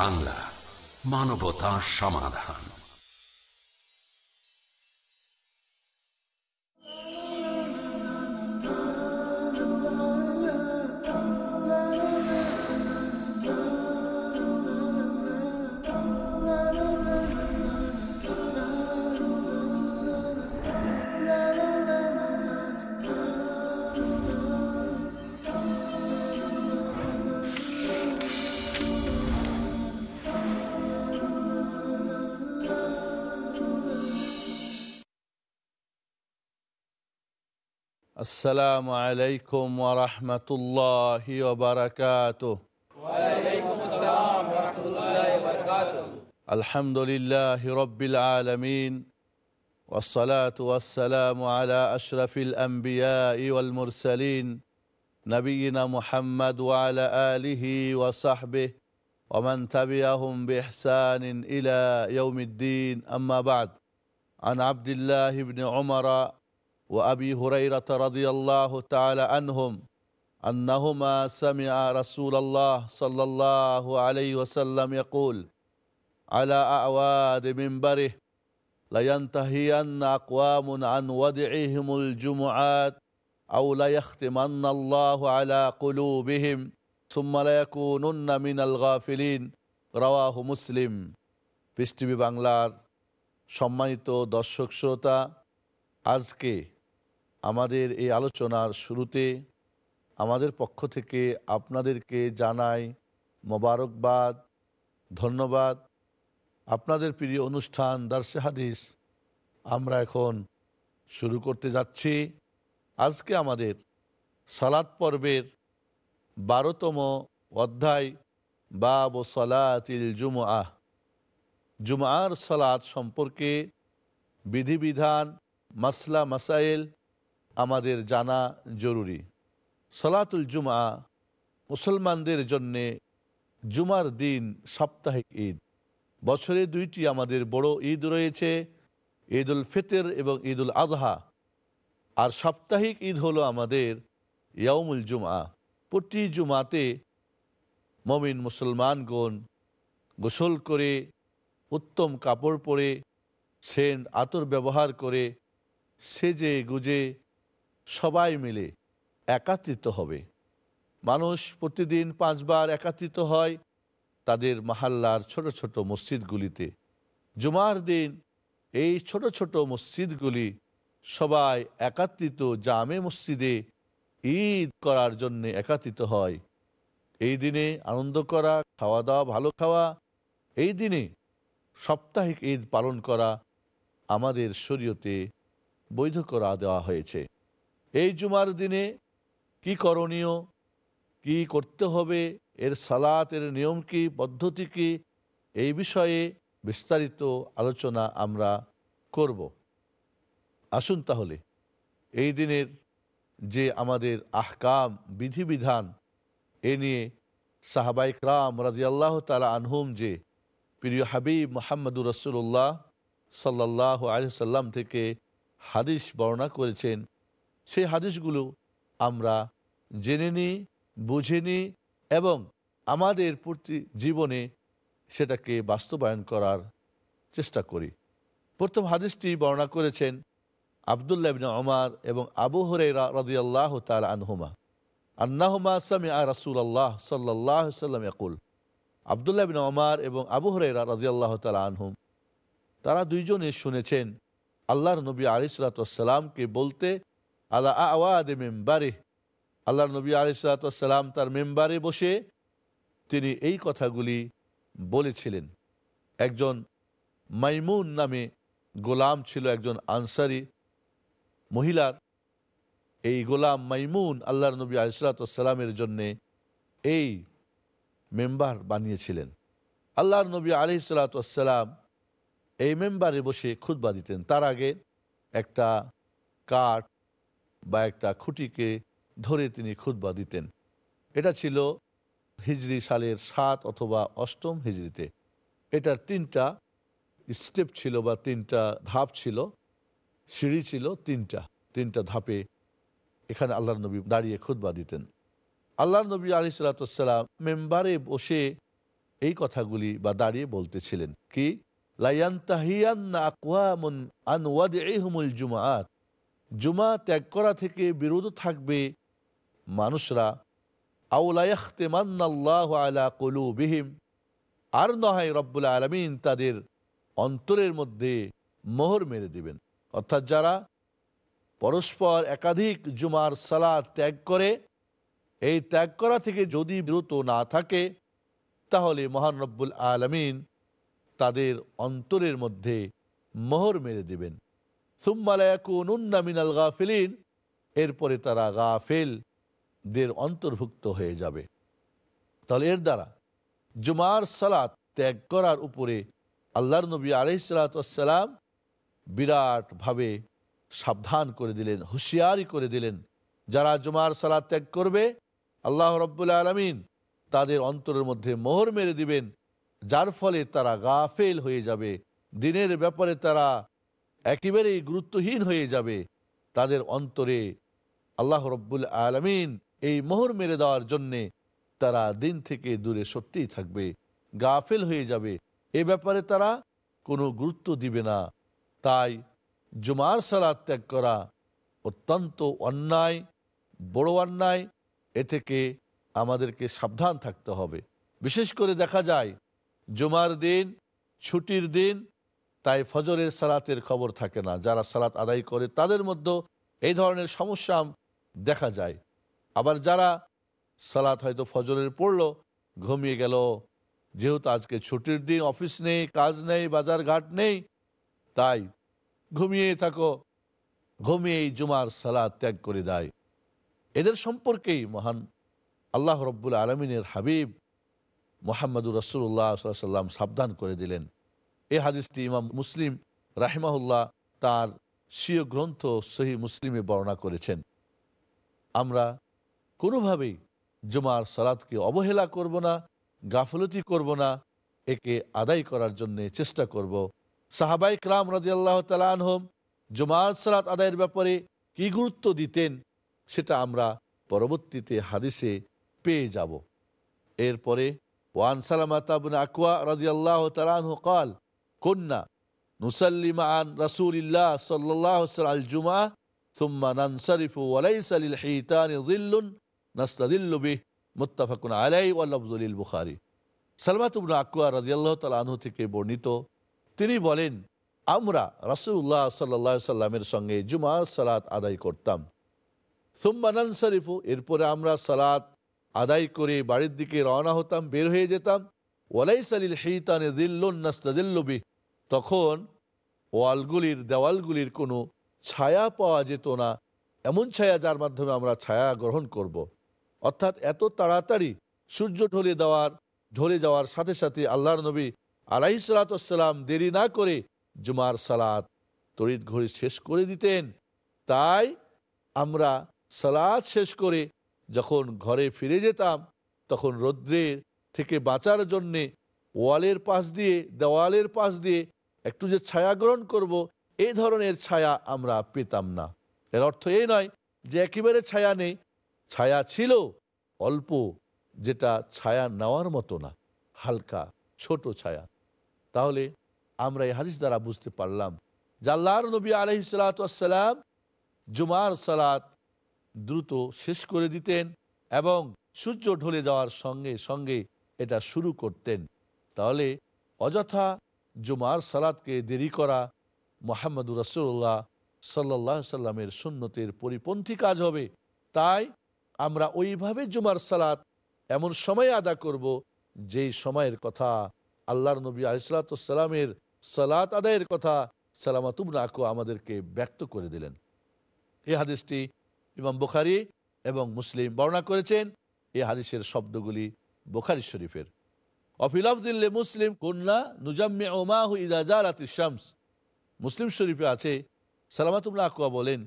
বাংলা মানবতা সমাধান। السلام عليكم ورحمة الله وبركاته. وعليكم السلام ورحمة الله وبركاته. الحمد لله رب العالمين والصلاة والسلام على أشرف الأنبياء والمرسلين نبينا محمد وعلى آله وصحبه ومن تبعهم بإحسان إلى يوم الدين. أما بعد عن عبد الله بن عمر وأبي هريرة رضي الله تعالى عنهم أنهما سمع رسول الله صلى الله عليه وسلم يقول على أعواد منبره لينتهين أقوام عن ودعهم الجمعات أو ليختمن الله على قلوبهم ثم ليكونن من الغافلين رواه মুসলিম পৃষ্টিভি বাংলার সম্মানিত দর্শক শ্রোতা আজকে আমাদের এই আলোচনার শুরুতে আমাদের পক্ষ থেকে আপনাদেরকে জানাই মোবারকবাদ, ধন্যবাদ। আপনাদের প্রিয় অনুষ্ঠান দার্সে হাদিস আমরা এখন শুরু করতে যাচ্ছি। আজকে আমাদের সালাত পর্বের বারোতম অধ্যায়, বাব সলাতিল জুমআ জুমআর সালাত সম্পর্কে বিধিবিধান, মাসলা, মাসাইল আমাদের জানা জরুরি। সলাতুল জুমা মুসলমানদের জন্যে জুমার দিন সাপ্তাহিক ঈদ। বছরে দুইটি আমাদের বড় ঈদ রয়েছে ঈদ উল ফিতর এবং ঈদ উল আজহা আর সাপ্তাহিক ঈদ হলো আমাদের ইয়ামুল জুমা প্রতি জুমাতে মমিন মুসলমানগণ গোসল করে, উত্তম কাপড় পরে, সেন্ট আতর ব্যবহার করে সেজে গুজে সবাই মিলে একাত্রিত হবে। মানুষ প্রতিদিন পাঁচবার একাত্রিত হয়। তাদের মাহাল্লার ছোট ছোট মসজিদগুলিতে। জুমার দিন এই ছোট ছোট মসজিদগুলি সবাই একাত্রিত জামে মসজিদে ঈদ করার জন্য একাত্রিত হয়। এই দিনে আনন্দ করা, খাওয়া দাওয়া ভালো খাওয়া, এই দিনে সাপ্তাহিক ঈদ পালন করা আমাদের শরীয়তে বৈধ করা দেওয়া হয়েছে। এই জুমার দিনে কি করণীয়? কি করতে হবে? এর সালাতের নিয়ম কি? পদ্ধতি কি? এই বিষয়ে বিস্তারিত আলোচনা আমরা করব। আসুন তাহলে, এই দিনের যে আমাদের আহকাম, বিধিবিধান, এ নিয়ে সাহাবাইক রাম রাজিয়াল্লাহ তালা আনহুম যে প্রিয় হাবিব মোহাম্মদুর রসুল্লাহ সাল্লাহ আলসাল্লাম থেকে হাদিস বর্ণনা করেছেন সেই হাদিসগুলো আমরা জেনে নিই, বুঝে নিই এবং আমাদের প্রতি জীবনে সেটাকে বাস্তবায়ন করার চেষ্টা করি। প্রথম হাদিসটি বর্ণনা করেছেন আবদুল্লাহ ইবিন ওমার এবং আবু হরেরা রদিয়াল্লাহ তাল আনহুমা। আন্নাহুমা সামি আ রাসুল আল্লাহ সাল্লাহ সাল্লাম ইয়াকুল, আবদুল্লাহ বিন ওমার এবং আবু হরেরা রাজিয়াল্লাহ তালা আনহুম, তারা দুইজনে শুনেছেন আল্লাহর নবী আলিসালামকে বলতে আল্লাহ আওয়াদে মেম্বারে আল্লাহর নবী আলিসালাম তার মেম্বারে বসে তিনি এই কথাগুলি বলেছিলেন। একজন মাইমুন নামে গোলাম ছিল একজন আনসারি মহিলার। এই গোলাম মাইমুন আল্লাহর নবী আলিসালামের জন্যে এই মেম্বার বানিয়েছিলেন। আল্লাহর নবী আলি সালাতাম এই মেম্বারে বসে খুতবা দিতেন। তার আগে একটা কাঠ বা একটা খুঁটিকে ধরে তিনি খুতবা দিতেন। এটা ছিল হিজরি সালের সাত অথবা অষ্টম হিজড়িতে এটার তিনটা স্টেপ ছিল বা তিনটা ধাপ ছিল, সিঁড়ি ছিল তিনটা তিনটা ধাপে এখানে আল্লাহ নবী দাঁড়িয়ে খুতবা দিতেন। আল্লাহ নবী আলি সাল্লাম মেম্বারে বসে এই কথাগুলি বা দাঁড়িয়ে বলতেছিলেন কি লাইয়ান্তাহিয়ান্না আকওয়ামুন আন ওয়াদিহিমুল জুমাআত। জুমা ত্যাগ করা থেকে বিরত থাকবে মানুষরা। আউলায়াখতেমান্নাল্লাহ আলা কুলুবিহিম। আর নয় রব্বুল আলমিন তাদের অন্তরের মধ্যে মোহর মেরে দিবেন। অর্থাৎ যারা পরস্পর একাধিক জুমার সালাদ ত্যাগ করে, এই ত্যাগ করা থেকে যদি বিরত না থাকে, তাহলে মহান রব্বুল আলমিন তাদের অন্তরের মধ্যে মোহর মেরে দিবেন। মিনাল গাফিলিন। এরপরে তারা গাফেল দের অন্তর্ভুক্ত হয়ে যাবে। তাহলে এর দ্বারা জুমার সালাত ত্যাগ করার উপরে আল্লাহর নবী আলহিসাল্লাম বিরাটভাবে সাবধান করে দিলেন, হুঁশিয়ারি করে দিলেন, যারা জুমার সালাত ত্যাগ করবে, আল্লাহ রব্বুল আলমিন তাদের অন্তরের মধ্যে মোহর মেরে দিবেন, যার ফলে তারা গাফেল হয়ে যাবে। দিনের ব্যাপারে তারা একেবারেই গুরুত্বহীন হয়ে যাবে। তাদের অন্তরে আল্লাহ রব্বুল আলমিন এই মোহর মেরে দেওয়ার জন্যে তারা দিন থেকে দূরে সত্যিই থাকবে, গাফেল হয়ে যাবে। এ ব্যাপারে তারা কোনো গুরুত্ব দিবে না। তাই জুমার সালাদ ত্যাগ করা অত্যন্ত অন্যায়, বড় অন্যায়। এ থেকে আমাদেরকে সাবধান থাকতে হবে। বিশেষ করে দেখা যায়, জুমার দিন, ছুটির দিন তাই ফজরের সালাতের খবর থাকে না। যারা সালাত আদায় করে, তাদের মধ্যে এই ধরনের সমস্যা দেখা যায়। আবার যারা সালাত হয়তো ফজরের পড়ল, ঘুমিয়ে গেল। যেহেতু আজকে ছুটির দিন, অফিস নেই, কাজ নেই, বাজার ঘাট নেই, তাই ঘুমিয়ে থাকো। ঘুমিয়েই জুমার সালাদ ত্যাগ করে দেয় এদের সম্পর্কেই মহান আল্লাহ রব্বুল আলমিনের হাবিব মোহাম্মদুর রসুল্লাহ সাল্লাম সাবধান করে দিলেন। এই হাদিসটি ইমাম মুসলিম রাহিমাহুল্লাহ তার স্বীয় গ্রন্থ সহি মুসলিমে বর্ণনা করেছেন। আমরা কোনোভাবেই জুমার সালাদকে অবহেলা করব না, গাফলতি করব না, একে আদায় করার জন্য চেষ্টা করব। সাহাবাই ক্রাম রাজি আল্লাহ তালানহম জুমার সালাত আদায়ের ব্যাপারে কি গুরুত্ব দিতেন সেটা আমরা পরবর্তীতে হাদিসে পেয়ে যাব। এরপরে, ওয়ান সালামা তাবন আকুয়া রাজি আল্লাহ তালানহ কাল কন্যা নুসাল্লিমা আন রাসুলিল্লাহ সাল্লাহ আল জুমা থুম্মা নানসারিফু আলাইসালিল হিতানি দিল্লুন মুত্তাফাকুন আলাই ওয়াল্লাফজুলিল বুখারি। সালমাতুবন আকুয়া থেকে বর্ণিত, তিনি বলেন, আমরা রাসুল্লাহ সাল্লাহ সাল্লামের সঙ্গে জুমা সালাত আদায় করতাম। সুম্মানান শরীফু এরপরে আমরা সালাত আদায় করে বাড়ির দিকে রওনা হতাম, বের হয়ে যেতাম। ওয়ালাই সালিল হিতানে দিল্লুন নাস্তাদিল্লুবি তখন ওয়ালগুলির, দেওয়ালগুলির কোনো ছায়া পাওয়া যেত না এমন ছায়া যার মাধ্যমে আমরা ছায়া গ্রহণ করব। অর্থাৎ এত তাড়াতাড়ি সূর্য ঢলে দেওয়ার, ঢলে যাওয়ার সাথে সাথে আল্লাহর নবী আলাহি সালাতাম দেরি না করে জুমার সালাত, তড়িৎ ঘড়ি শেষ করে দিতেন তাই আমরা সালাদ শেষ করে যখন ঘরে ফিরে যেতাম, তখন রৌদ্রের থেকে বাঁচার জন্যে ওয়ালের পাশ দিয়ে, দেওয়ালের পাশ দিয়ে একটু যে ছায়া গ্রহণ করব এই ধরনের ছায়া আমরা পেতাম না। এর অর্থ এই নয় যে একেবারে ছায়া নেই। ছায়া ছিল, অল্প, যেটা ছায়া নেওয়ার মতো না, হালকা, ছোট ছায়া। তাহলে আমরা এই হাদিস দ্বারা বুঝতে পারলাম যে আল্লাহর নবী আলহি সালাতাম জুমার সালাত দ্রুত শেষ করে দিতেন এবং সূর্য ঢলে যাওয়ার সঙ্গে সঙ্গে এটা শুরু করতেন। তাহলে অযথা জুমার সালাদকে দেরি করা মোহাম্মদুর রসুল্লাহ সাল্লাহ সাল্লামের সুন্নতের পরিপন্থী কাজ হবে। তাই আমরা ওইভাবে জুমার সালাত এমন সময় আদা করব যেই সময়ের কথা আল্লাহর নবী আলিসালামের সালাত আদায়ের কথা সালামাতুব নাকু আমাদেরকে ব্যক্ত করে দিলেন। এই হাদিসটি ইমাম বুখারি এবং মুসলিম বর্ণনা করেছেন। এই হাদিসের শব্দগুলি বুখারি শরীফের। অফিলাফদিল্লে মুসলিম কন্যা নুজাম্মে ওমাহু ইদাজালাত শামস মুসলিম শরীফে আছে, সালামাতুল্লাহ আকুয়া বলেন,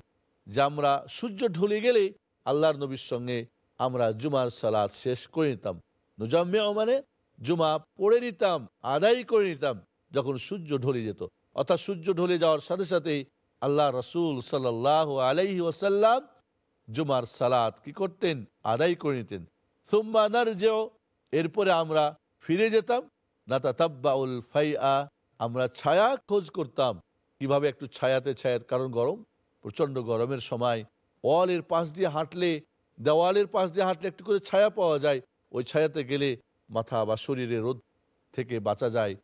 যে আমরা সূর্য ঢলে গেলে আল্লাহর নবীর সঙ্গে আমরা জুমার সালাদ শেষ করে নিতাম। নুজাম্মে মানে জুমা পড়ে নিতাম, আদায় করে নিতাম, যখন সূর্য ঢলে যেত। অর্থাৎ সূর্য ঢলে যাওয়ার সাথে সাথেই আল্লাহ রসুল সাল্লাহ আলাইহি ওসাল্লাম জুমার সালাত কি করতেন? আদায় করে নিতেন। সোম্মানার যেও এরপরে আমরা ফিরে যেতাম। না তাতাব্বাউল ফাইআ, আমরা ছায়া খোঁজ করতাম। কীভাবে একটু ছায়াতে ছায়ার, কারণ গরম, প্রচণ্ড গরমের সময় ওয়ালের পাশ দিয়ে হাঁটলে, দেওয়ালের পাশ দিয়ে হাঁটলে একটু করে ছায়া পাওয়া যায়। ওই ছায়াতে গেলে মাথা বা শরীরে রোদ থেকে বাঁচা যায়।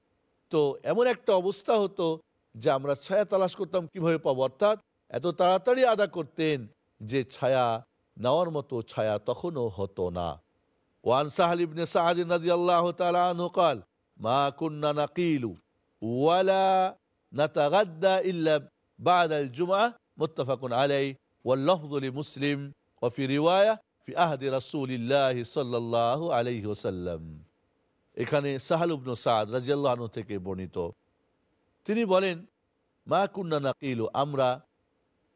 তো এমন একটা অবস্থা হতো যে আমরা ছায়া তালাশ করতাম কীভাবে পাবো। অর্থাৎ এত তাড়াতাড়ি আদা করতেন যে ছায়া নেওয়ার মতো ছায়া তখনও হতো না। ওয়ান সাহাল ইবনে সাহাদ রাদিয়াল্লাহু তাআলা আনহু قال ما كنا نقيل ولا نتغدى الا بعد الجمعه متفق عليه واللفظ لمسلم وفي روايه في عهد رسول الله صلى الله عليه وسلم এখানে সাহাল ইবনে সাদ রাদিয়াল্লাহু আনহু থেকে বর্ণিত তিনি বলেন মা কুন্না নাকিলু আমরা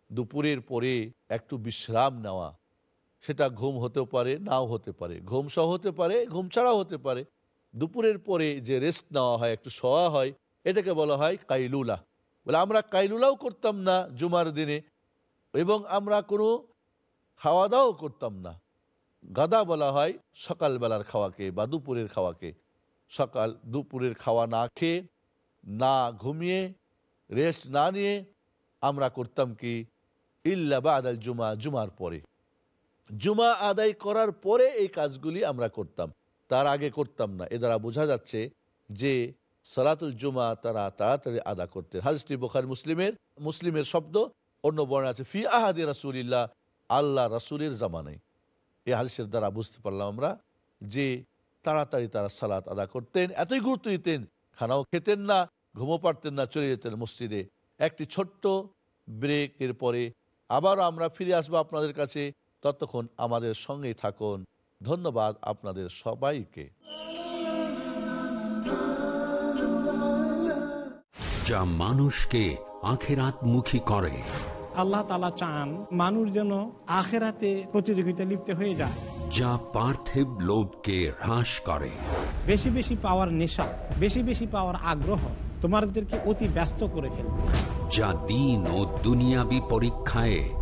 দুপুরের পরে একটু বিশ্রাম নেওয়া সেটা ঘুম হতেও পারে, নাও হতে পারে। ঘুম সহ হতে পারে, ঘুম ছাড়াও হতে পারে। দুপুরের পরে যে রেস্ট নেওয়া হয়, একটু শোয়া হয়, এটাকে বলা হয় কাইলুলা। বলে আমরা কাইলুলাও করতাম না জুমার দিনে এবং আমরা কোনো খাওয়া দাওয়াও করতাম না। গাদা বলা হয় সকালবেলার খাওয়াকে বা দুপুরের খাওয়াকে। সকাল দুপুরের খাওয়া না খেয়ে, না ঘুমিয়ে রেস্ট না নিয়ে আমরা করতাম কি? ইল্লা বা আদাল জুমা, জুমার পরে। জুমা আদায় করার পরে এই কাজগুলি আমরা করতাম। তার আগে করতাম না। এ দ্বারা বোঝা যাচ্ছে যে সালাতুল জুমা তারা তাড়াতাড়ি আদা করতেন। হাজটি বোখার মুসলিমের মুসলিমের শব্দ। অন্য বর্ণ আছে, ফি আহাদি রাসুলিল্লাহ, আল্লাহ রাসুলের জামানায়। এই হালিসের দ্বারা বুঝতে পারলাম আমরা যে তাড়াতাড়ি তারা সালাত আদা করতেন। এতই গুরুত্ব দিতেন, খানাও খেতেন না ঘুমো পারতেন না, চলে যেতেন মসজিদে। একটি ছোট্ট ব্রেকের পরে আবারও আমরা ফিরে আসব আপনাদের কাছে। ততক্ষণ আমাদের সঙ্গেই থাকুন। ধন্যবাদ আপনাদের সবাইকে। যা মানুষকে আখেরাত মুখী করে। আল্লাহ তালা চান মানুষ যেন আখেরাতে প্রতিযোগিতা লিপ্ত হয়ে যায়। যা পার্থিব লোভকে হ্রাস করে। বেশি বেশি পাওয়ার নেশা বেশি বেশি পাওয়ার আগ্রহ তোমাদেরকে অতি ব্যস্ত করে ফেলবে। যা দিন ও দুনিয়াবি পরীক্ষায়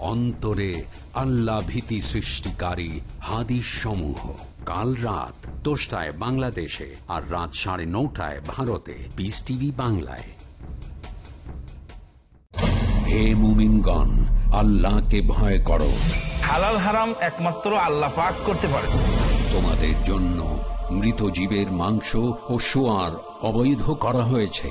অন্তরে আল্লাহ ভীতি সৃষ্টিকারী হাদিস সমূহ কাল রাত দশটায় বাংলাদেশে আর রাত সাড়ে নটায় ভারতে। পিস টিভি বাংলায়। হে মুমিনগণ আল্লাহকে ভয় করো। হালাল হারাম একমাত্র আল্লাহ পাক করতে পারে। তোমাদের জন্য মৃত জীবের মাংস ও সোয়ার অবৈধ করা হয়েছে।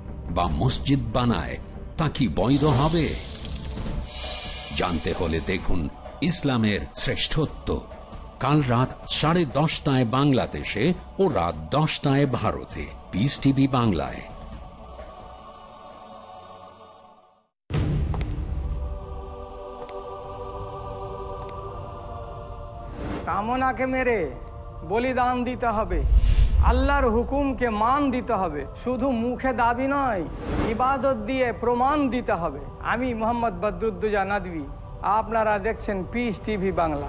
বা মসজিদ বানায়, তা কি বৈধ হবে? জানতে হলে দেখুন ইসলামের শ্রেষ্ঠত্ব। কাল রাত সাড়ে দশটায় বাংলাদেশে ও রাত দশটায় ভারতে। পিস টিভি বাংলায়। কামনাকে মেরে বলিদান দিতে হবে। আল্লাহর হুকুমকে মান দিতে হবে। শুধু মুখে দাবি নয় ইবাদত দিয়ে প্রমাণ দিতে হবে। আমি মোহাম্মদ বদরুদ্দুজা নাদবি। আপনারা দেখছেন পিস টিভি বাংলা।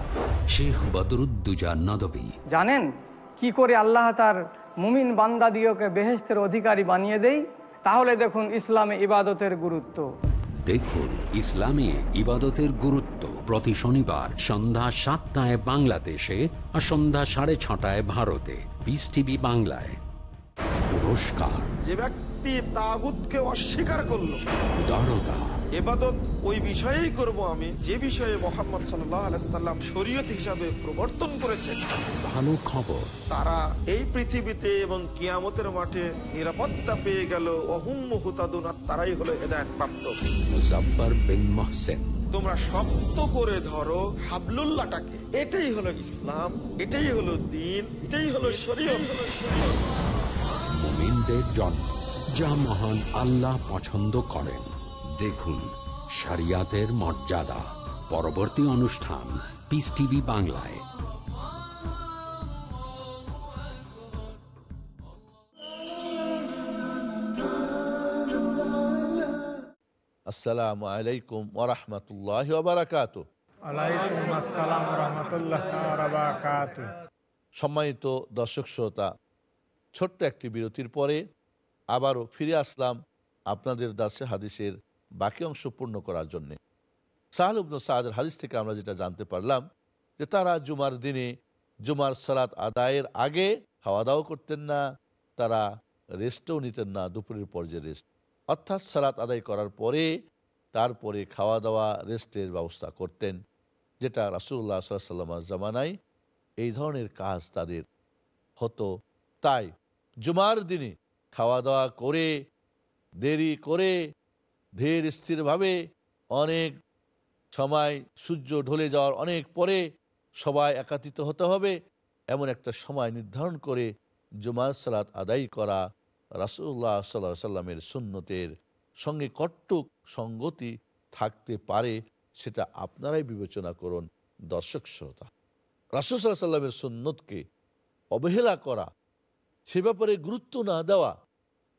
শেখ বদরুদ্দুজা নদবী। জানেন কি করে আল্লাহ তার মুমিন বান্দা বান্দাদিওকে বেহেস্তের অধিকারী বানিয়ে দেই? তাহলে দেখুন ইসলামে ইবাদতের গুরুত্ব। দেখুন ইসলামে ইবাদতের গুরুত্ব প্রতি শনিবার সন্ধ্যা সাতটায় বাংলাদেশে আর সন্ধ্যা সাড়ে ছটায় ভারতে। পিস টিভি বাংলায় পুরস্কার। যে ব্যক্তি তাগুতকে অস্বীকার করল উদারতা। এবাদত ওই বিষয়েই করব আমি যে বিষয়ে মোহাম্মদ সাল্লাহ আলাইসাল্লাম শরীয়ত হিসাবে প্রবর্তন করেছেন। ভালো খবর। তারা এই পৃথিবীতে এবং কিয়ামতের মাঠে নিরাপত্তা পেয়ে গেল অহুম হুতাদুন তারাই হলো হেদায়ত প্রাপ্ত মুজফার বিন মহসেন। তোমরা শক্ত করে ধরো হাবলুল্লাহটাকে। এটাই হলো ইসলাম, এটাই হলো দিন, এটাই হলো শরীয়ত। জন্ম, যা মহান আল্লাহ পছন্দ করেন। দেখুন, শরিয়াতের মর্যাদা। পরবর্তী অনুষ্ঠান পিস টিভি বাংলায়। আসসালামু আলাইকুম ওরহমতুল্লাহ বারাকাত আলাইকুম আসসালাম রহমতুল্লাহ বারাকাতুহু সম্মানিত দর্শক শ্রোতা ছোট্ট একটি বিরতির পরে আবারও ফিরে আসলাম আপনাদের দাসে হাদিসের বাকি অংশ পূর্ণ করার জন্যে। সাহাল উবন সাহাদের হাদিস থেকে আমরা যেটা জানতে পারলাম যে তারা জুমার দিনে জুমার সালাত আদায়ের আগে খাওয়া দাওয়া করতেন না তারা রেস্টও নিতেন না দুপুরের পর যে রেস্ট। অর্থাৎ সালাত আদায় করার পরে তারপরে খাওয়া দাওয়া রেস্টের ব্যবস্থা করতেন, যেটা রাসুল্লাহ সাল্লামার জামানায় এই ধরনের কাজ তাদের হতো। তাই জুমার দিনে খাওয়া দাওয়া করে, দেরি করে, ধীর স্থিরভাবে অনেক সময় সূর্য ঢলে যাওয়ার অনেক পরে সবাই একাত্রিত হতে হবে, এমন একটা সময় নির্ধারণ করে জুমার সালাত আদায় করা রাসুল্লাহ সাল্লাহ সাল্লামের সুন্নতের সঙ্গে কট্টুক সঙ্গতি থাকতে পারে, সেটা আপনারাই বিবেচনা করুন, দর্শক শ্রোতা। রাসুল সাল্লাহ সাল্লামের সুন্নতকে অবহেলা করা, সে ব্যাপারে গুরুত্ব না দেওয়া,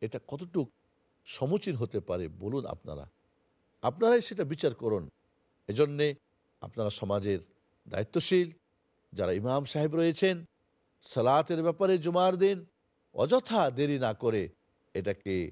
এটা কতটুক সমুচীন হতে পারে বলুন আপনারা। আপনারাই সেটা বিচার করুন। এজন্যে আপনারা সমাজের দায়িত্বশীল, যারা ইমাম সাহেব রয়েছেন, সালাতের ব্যাপারে জুমার দিন অযথা দেরি না করে এটাকে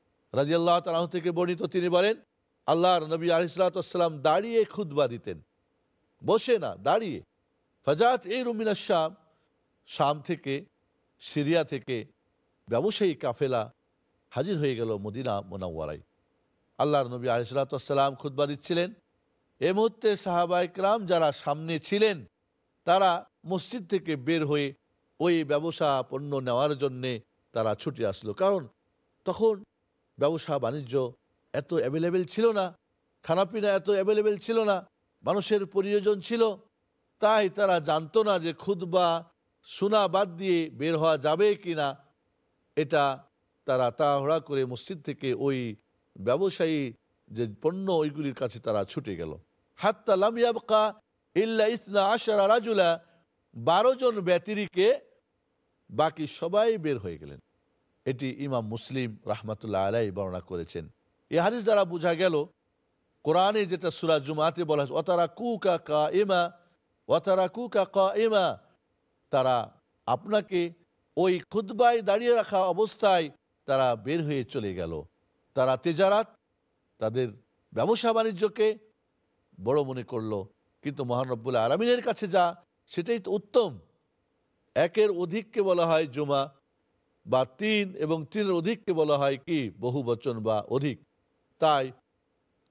রাজি আল্লাহ তালাহ থেকে বর্ণিত, তিনি বলেন, আল্লাহর নবী আলিসাল্লাম দাঁড়িয়ে খুদবা দিতেন। বসে না, দাঁড়িয়ে। ফাজাত এই রুমিনা শাম শাম থেকে, সিরিয়া থেকে ব্যবসায়ী কাফেলা হাজির হয়ে গেল মদিনা মোনাওয়ারাই আল্লাহর নবী আলিসাল্লাম খুদবা দিচ্ছিলেন। এ মুহূর্তে সাহাবা ইকরাম যারা সামনে ছিলেন, তারা মসজিদ থেকে বের হয়ে ওই ব্যবসা পণ্য নেওয়ার জন্যে তারা ছুটে আসলো। কারণ তখন ব্যবসা, বাণিজ্য এত অ্যাভেলেবেল ছিল না, খানাপিনা এত অ্যাভেলেবেল ছিল না, মানুষের প্রয়োজন ছিল। তাই তারা জানতো না যে খুদবা শোনা বাদ দিয়ে বের হওয়া যাবে কি না এটা তারা তাড়াহুড়া করে মসজিদ থেকে ওই ব্যবসায়ী যে পণ্য, ওইগুলির কাছে তারা ছুটে গেল। হাত্তা লামিয়াবকা ইল্লা ইসনা আশারা রাজুলা। বারো জন ব্যতিরিকে বাকি সবাই বের হয়ে গেলেন। এটি ইমাম মুসলিম রাহমাতুল্লাহ আলাই বর্ণনা করেছেন। এ হাদিস দ্বারা বোঝা গেল, কোরআনে যেটা সুরাজ জুমাতে বলা হয়েছে অতারা কু কা ইমা অতারা কু কা কা এমা তারা আপনাকে ওই খুদ্বায় দাঁড়িয়ে রাখা অবস্থায় তারা বের হয়ে চলে গেল। তারা তেজারাত, তাদের ব্যবসা বাণিজ্যকে বড় মনে করল, কিন্তু মহানব্বুল আলমিনের কাছে যা, সেটাই তো উত্তম। একের অধিককে বলা হয় জুমা বা তিন এবং তিনের অধিককে বলা হয় কি? বহু বচন বা অধিক। তাই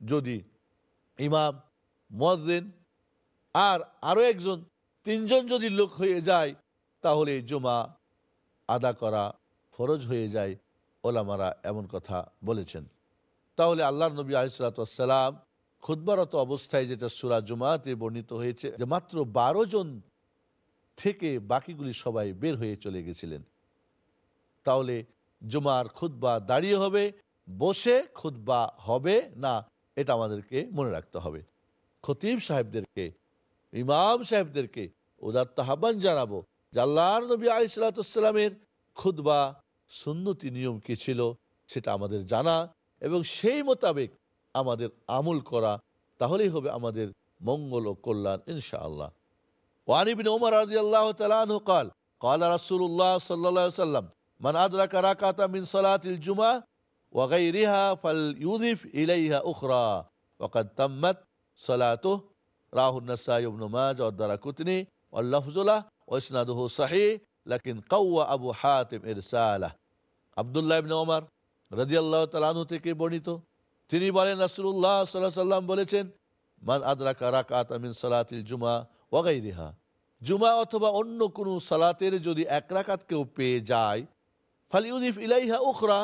যদি ইমাম মদিন আর আরও একজন, তিনজন যদি লোক হয়ে যায়, তাহলে জমা আদা করা ফরজ হয়ে যায়, ওলামারা এমন কথা বলেছেন। তাহলে আল্লাহ নবী আলিসাল্লাম খুদ্বারত অবস্থায় যেটা সুরা জুমাতে বর্ণিত হয়েছে, যে মাত্র বারো জন থেকে বাকিগুলি সবাই বের হয়ে চলে গেছিলেন। তাহলে জুমার খুদ্া দাঁড়িয়ে হবে, বসে খুদ্া হবে না, এটা আমাদেরকে মনে রাখতে হবে। খতিব সাহেবদেরকে, ইমাম সাহেবদেরকে উদাত্ত আহ্বান জানাব জাল্লার নবী আলিসালাতামের খুদ্া সুন্নতি নিয়ম কি ছিল সেটা আমাদের জানা এবং সেই মোতাবেক আমাদের আমুল করা, তাহলেই হবে আমাদের মঙ্গল ও কল্যাণ ইনশাআল্লাহ। ওয়ানিবিন ওমর আদি আল্লাহ তালু কাল কাল রাসুল্লাহ সাল্লা সাল্লাম من أدرك ركعة من صلاة الجمعة وغيرها فليضيف إليها أخرى وقد تمت صلاته রাহুন্নাসাই ইবনু মাজ অদ্দারা কুতনি আল্লাফজুল্লাহ ওসনাদুহু সাহি লাকিন কাউয়া আবু হাতিম ইরসালাহ আবদুল্লাহ ইবনে ওমর রাদিয়াল্লাহু তাআলা আনহু থেকে বর্ণিত তিনি বলেন রাসূলুল্লাহ সাল্লাল্লাহু আলাইহি সাল্লাম বলেছেন মান আদরাকা রাকাত মিন সালাতিল জুমা ওয়া গায়রিহা জুমা অথবা অন্য কোনো সালাতের যদি এক রাকাত কেউ পেয়ে যায় ফালিউদিফ ইলাইহা উখরা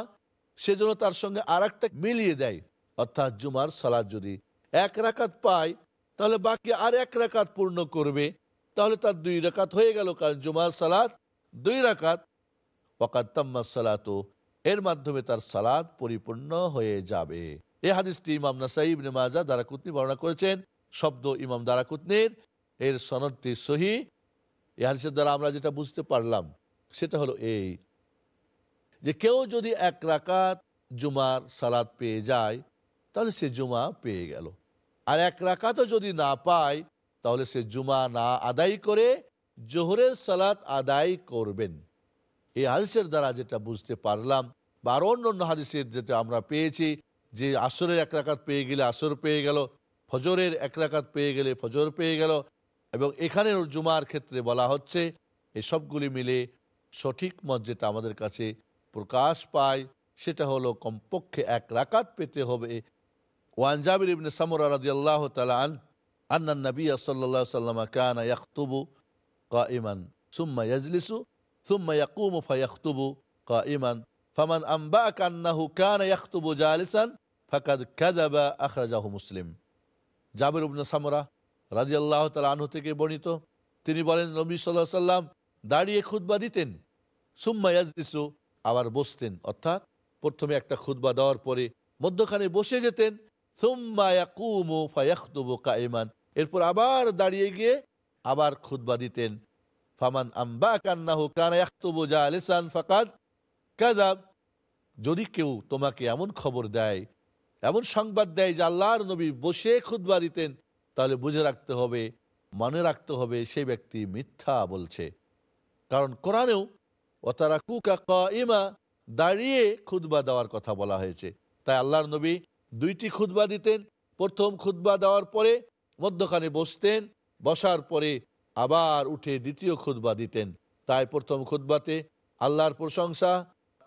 সেজন্য তার সঙ্গে আর মিলিয়ে দেয়। অর্থাৎ জুমার সালাদ যদি এক রাকাত পায়, তাহলে বাকি আর এক রাকাত পূর্ণ করবে। তাহলে তার দুই রাকাত হয়ে গেল, কারণ জুমার সালাদ দুই রাকাত। ওকাত তাম্মা সালাতো, এর মাধ্যমে তার সালাদ পরিপূর্ণ হয়ে যাবে। এ হাদিসটি ইমাম নাসাই ইবনে মাজা দারাকুতনি বর্ণনা করেছেন। শব্দ ইমাম দারাকুতনির, এর সনদটি সহি। এ হাদিসের দ্বারা আমরা যেটা বুঝতে পারলাম, সেটা হলো এই যে কেউ যদি এক রাকাত জুমার সালাদ পেয়ে যায়, তাহলে সে জুমা পেয়ে গেল। আর এক রাকাতও যদি না পায়, তাহলে সে জুমা না আদায় করে জোহরের সালাত আদায় করবেন। এই হাদিসের দ্বারা যেটা বুঝতে পারলাম বা আরও অন্য অন্য হাদিসের যেটা আমরা পেয়েছি, যে আসরের এক রাকাত পেয়ে গেলে আসর পেয়ে গেল, ফজরের এক রাকাত পেয়ে গেলে ফজর পেয়ে গেল, এবং এখানে জুমার ক্ষেত্রে বলা হচ্ছে, এই সবগুলি মিলে সঠিক মত যেটা আমাদের কাছে প্রকাশ পায়, সেটা হলো কমপক্ষে এক রাকাত পেতে হবে। ওয়ান জাবির ইবনে সামরা রাদিয়াল্লাহু তাআলা আন, আন্না নবী আলাইহি সাল্লাম কানা ইয়াখতুবু কাইমান সুম্মা ইয়াজলিসু, সুম্মা ইয়াকুমু ফায়াখতুবু কাইমান ফামান আনবাআকা আন্নাহু কানা ইয়াখতুবু জালিসান, ফাকাদ কাযাবা আখরাজাহু মুসলিম। জাবির ইবনে সামরা রাদিয়াল্লাহু তাআলা আনহু থেকে বর্ণিত, তিনি বলেন, নবী আলাইহি সাল্লাম দাঁড়িয়ে খুতবা দিতেন, সুম্মা ইয়াজলিসু আবার বসতেন, অর্থাৎ প্রথমে একটা খুতবা দেওয়ার পরে মধ্যখানে বসে যেতেন কাইমান এরপর আবার দাঁড়িয়ে গিয়ে আবার খুতবা দিতেন। ফামান আম্বা কান্নাহু কানা ইয়াখতুবু জালিসান ফাকাদ কাযাব। যদি কেউ তোমাকে এমন খবর দেয়, এমন সংবাদ দেয় যে আল্লাহর নবী বসে খুতবা দিতেন, তাহলে বুঝে রাখতে হবে, মনে রাখতে হবে সেই ব্যক্তি মিথ্যা বলছে। কারণ কোরআনেও ওতারা কুকা ইমা দাঁড়িয়ে খুতবা দেওয়ার কথা বলা হয়েছে। তাই আল্লাহর নবী দুইটি খুতবা দিতেন। প্রথম খুতবা দেওয়ার পরে মধ্যখানে বসতেন, বসার পরে আবার উঠে দ্বিতীয় খুতবা দিতেন। তাই প্রথম খুতবাতে আল্লাহর প্রশংসা,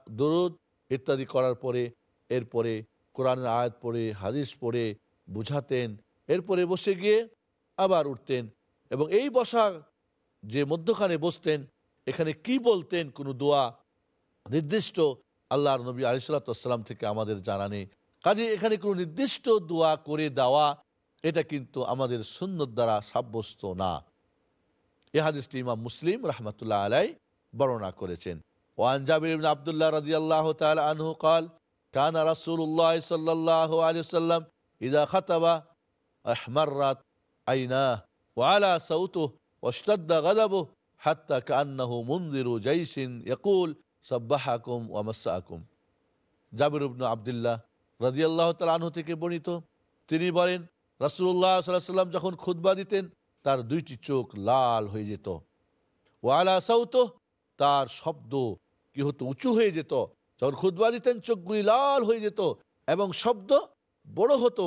দরুদ ইত্যাদি করার পরে এরপরে কোরআনের আয়াত পড়ে, হাদিস পড়ে, বুঝাতেন। এরপরে বসে গিয়ে আবার উঠতেন এবং এই বসা যে মধ্যখানে বসতেন এখানে কি বলতেন কোনো দোয়া নির্দিষ্ট আল্লাহর নবী আলিসাল্লাম থেকে আমাদের জানা নেই কাজে এখানে কোনো নির্দিষ্ট দোয়া করে দেওয়া এটা কিন্তু আমাদের সুন্নত দ্বারা সাব্যস্ত না এ হাদিসটি ইমাম মুসলিম রহমতুল্লাহ আলাই বর্ণনা করেছেন ওয়ান জাবির ইবনে আব্দুল্লাহ রাদিয়াল্লাহু তাআলা আনহু قال كان رسول الله صلى الله عليه وسلم إذا خطب احمرت عيناه وعلى صوته واشتد غضبه হাত্তা কান্নাহু মন্দিরু জাইসিন ইয়কুল, সাব্বাহাকুম ওয়ামাসা আকুম জাবির উবনু আবদুল্লাহ রাজিয়াল্লাহ তালাহু থেকে বর্ণিত, তিনি বলেন রাসুল্লাহ সাল্লাহ সাল্লাম যখন খুদ্া দিতেন, তার দুইটি চোখ লাল হয়ে যেত। ওয়ালা সাউত, তার শব্দ কি হতো, উঁচু হয়ে যেত। যখন খুদ্া দিতেন, চোখগুলি লাল হয়ে যেত এবং শব্দ বড় হতো।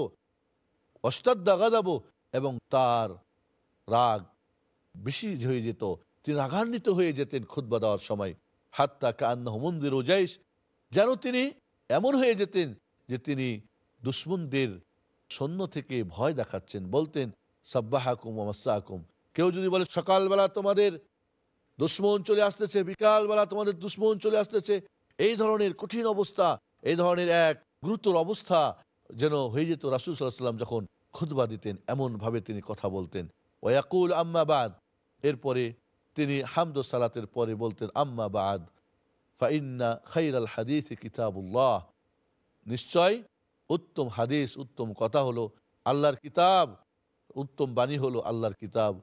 অষ্টাদ্দা গাদাবো এবং তার রাগ বেশি হয়ে যেত। তিনি রাগান্বিত হয়ে যেতেন খুতবা দেওয়ার সময়। হাত্তা কান্না মন্দির ওজাইশ যেন তিনি এমন হয়ে যেতেন যে তিনি দুশ্মনদের সৈন্য থেকে ভয় দেখাচ্ছেন। বলতেন, সাব্বাহাকুম আমাসাকুম কেউ যদি বলে, সকালবেলা তোমাদের দুশ্মন চলে আসতেছে, বিকালবেলা তোমাদের দুশ্মন চলে আসতেছে, এই ধরনের কঠিন অবস্থা, এই ধরনের এক গুরুতর অবস্থা যেন হয়ে যেত রাসুল সাল্লাম যখন খুতবা দিতেন, এমনভাবে তিনি কথা বলতেন। ওয়াকুল আম্মাবাদ এরপরে তিনি হামদ সালাতের পরে বলতেন, আম্মা বাদ ফাইন্না খাইর আল হাদিস কিতাবুল্লাহ। নিশ্চয় উত্তম হাদিস, উত্তম কথা হলো, আল্লাহর কিতাব, উত্তম বাণী হলো আল্লাহর কিতাব।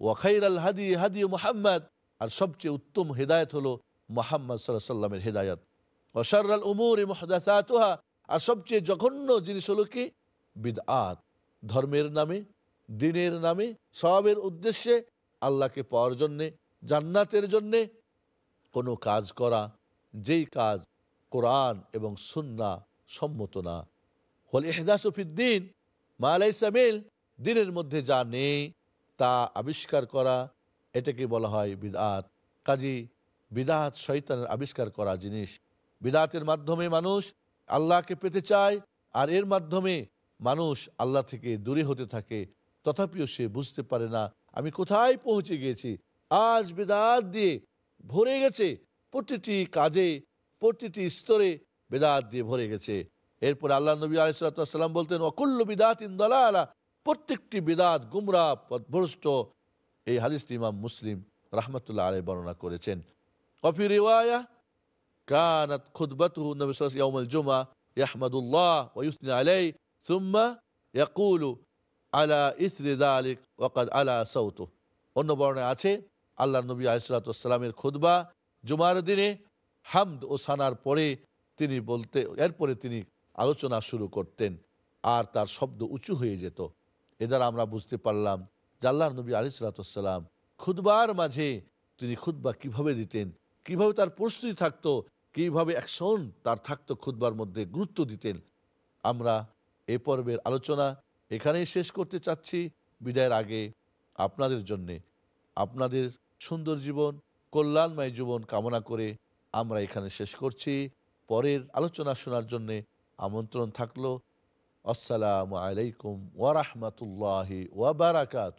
ওয়াখাইর আল হাদি হাদি মোহাম্মদ। আর সবচেয়ে উত্তম হেদায়ত হলো মোহাম্মদ সাল্লাহ সাল্লামের হেদায়ত। ওশার আল উমুর আর সবচেয়ে জঘন্য জিনিস হলো কি? বিদআত, ধর্মের নামে, দিনের নামে সবের উদ্দেশ্যে আল্লাহকে পাওয়ার জন্যে, জান্নাতের জন্যে কোনো কাজ করা, যেই কাজ কোরআন এবং সুন্না সম্মত না। হল এহদাসফিদ্দিন মালাই সামিল দিনের মধ্যে যা নেই তা আবিষ্কার করা, এটাকে বলা হয় বিদাত। কাজী বিদাত শৈতানের আবিষ্কার করা জিনিস। বিদাতের মাধ্যমে মানুষ আল্লাহকে পেতে চায়, আর এর মাধ্যমে মানুষ আল্লাহ থেকে দূরে হতে থাকে, তথাপিও সে বুঝতে পারে না আমি কোথায় পৌঁছে গিয়েছি আজ বেদাত দিয়ে ভরে গেছে। প্রতিটি কাজে, প্রতিটি স্তরে বেদাত দিয়ে ভরে গেছে। এরপর আল্লাহ নবী আলিসাল্লাম বলতেন, অকুল্ল বিদাত ইন্দলা আলা প্রত্যেকটি বিদাত গুমরা, পথভ্রষ্ট। এই হাদিসটি ইমাম মুসলিম রহমতুল্লাহ আলাই বর্ণনা করেছেন। অফি রিওয়ায়া, কানাত খুদবাতুহু নবী সাল্লাল্লাহু আলাইহি ইয়াউমুল জুমআ, ইয়াহমাদুল্লাহ ওয়া ইউসনি আলাইহি, সুম্মা ইয়াকুলু আলা ইসরি যালিক ওয়া ক্বাদ আলা সাউতু। অন্য বর্ণনায় আছে আল্লাহ নবী আলাইহিসসালামের খুতবা জুমার দিনে হামদ ও সানার পরে তিনি বলতে, এরপরে তিনি আলোচনা শুরু করতেন, আর তার শব্দ উঁচু হয়ে যেত। এ দ্বারা আমরা বুঝতে পারলাম যে আল্লাহ নবী আলিসাল্লাম খুদবার মাঝে তিনি খুতবা কীভাবে দিতেন, কীভাবে তার প্রস্তুতি থাকতো, কীভাবে অ্যাকশন তার থাকতো খুতবার মধ্যে গুরুত্ব দিতেন। আমরা এ পর্বের আলোচনা এখানেই শেষ করতে চাচ্ছি। বিদায়ের আগে আপনাদের জন্যে আপনাদের সুন্দর জীবন, কল্যাণময় জীবন কামনা করে আমরা এখানে শেষ করছি। পরের আলোচনা শোনার জন্যে আমন্ত্রণ থাকল। আসসালামু আলাইকুম ওয়ারহমতুল্লাহ ওয়াবারাকাত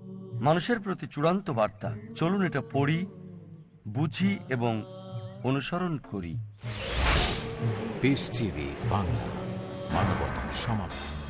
মানুষের প্রতি চূড়ান্ত বার্তা। চলুন এটা পড়ি বুঝি এবং অনুসরণ করি। বাংলা মানবতার সমাধান